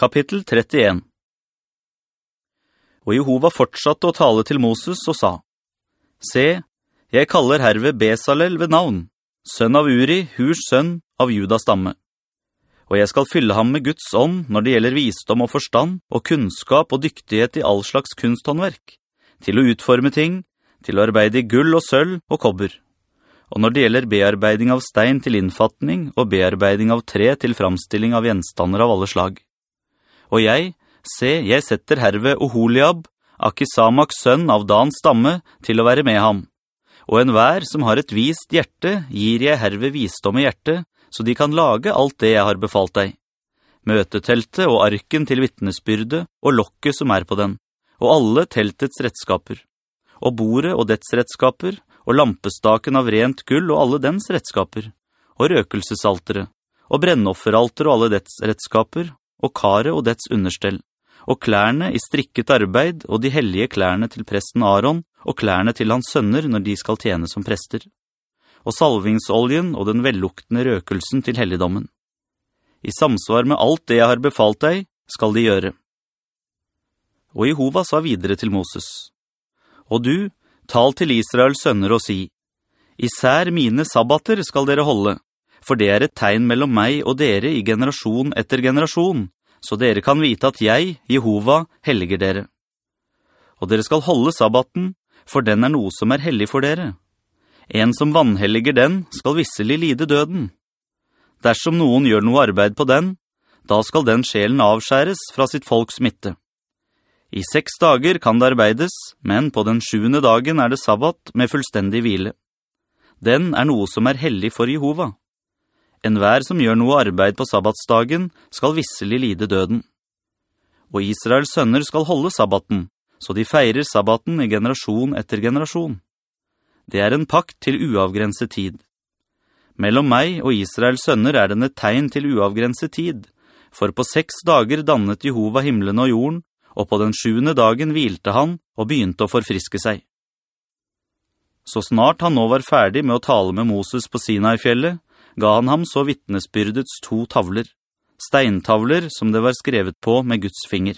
Kapittel 31 Og Jehova fortsatte å tale til Moses og sa, «Se, jeg kaller herve Besalel ved navn, sønn av Uri, hurs sønn av Judas stamme. Og jeg skal fylle ham med Guds ånd når det gjelder visdom og forstand, og kunnskap og dyktighet i all slags kunsthåndverk, til å utforme ting, til å arbeide i gull og sølv og kobber. Og når det gjelder bearbeiding av stein til innfatning, og bearbeiding av tre til framstilling av gjenstander av alle slag. Og jeg, se, jeg setter herve Oholiab, Akisamaks sønn av Dans stamme, til å være med ham. Og en hver som har et vist hjerte, gir jeg herve visdom i hjertet, så de kan lage alt det jeg har befalt deg. Møteteltet og arken til vittnesbyrde og lokket som er på den, og alle teltets redskaper, og bordet og dets redskaper, og lampestaken av rent gull og alle dens redskaper, og røkelsesaltere, og brennofferalter og alle dets redskaper, og kare og dets understell, og klærne i strikket arbeid og de hellige klærne til presten Aaron, og klærne til hans sønner når de skal tjene som prester og salvingsoljen og den velluktende røkelsen til helligdommen. I samsvar med alt det jeg har befalt deg, skal de gjøre. Og Jehova sa videre til Moses, «Og du, tal til Israels sønner og si, «Især mine sabbater skal dere holde, for det er et tegn mellom meg og dere i generasjon etter generasjon, så dere kan vite at jeg, Jehova, helliger dere. Og dere skal holde sabbaten, for den er noe som er hellig for dere.» En som vannhelliger den skal visselig lide døden. Dersom noen gjør noe arbeid på den, da skal den sjelen avskjæres fra sitt folks midte. I seks dager kan det arbeides, men på den sjuende dagen er det sabbat med fullstendig hvile. Den er noe som er hellig for Jehova. En hver som gjør noe arbeid på sabbatsdagen skal visselig lide døden. Og Israels sønner skal holde sabbaten, så de feirer sabbaten i generasjon etter generasjon. Det er en pakt til uavgrenset tid. Mellom meg og Israels sønner er den et tegn til uavgrenset tid, for på seks dager dannet Jehova himmelen og jorden, og på den sjuende dagen hvilte han og begynte å forfriske seg. Så snart han nå var ferdig med å tale med Moses på Sinai-fjellet, ga han ham så vittnesbyrdets to tavler, steintavler som det var skrevet på med Guds finger.